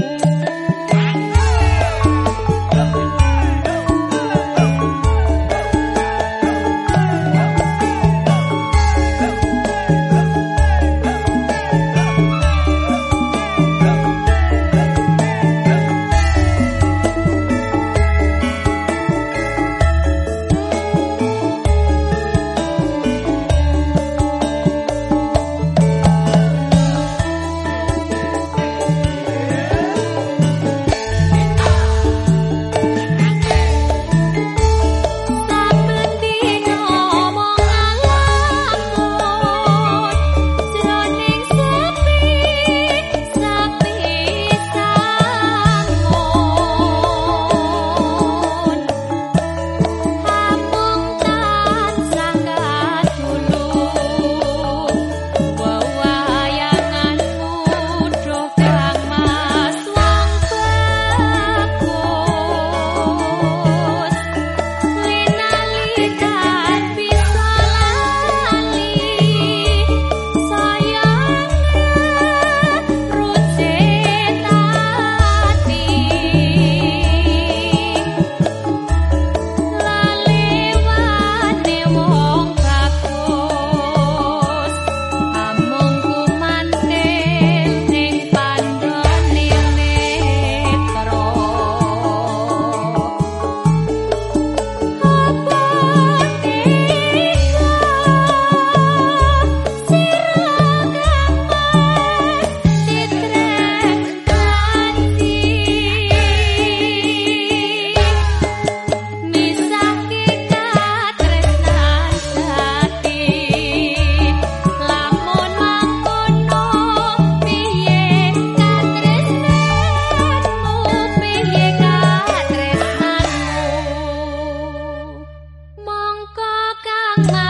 Thank 나.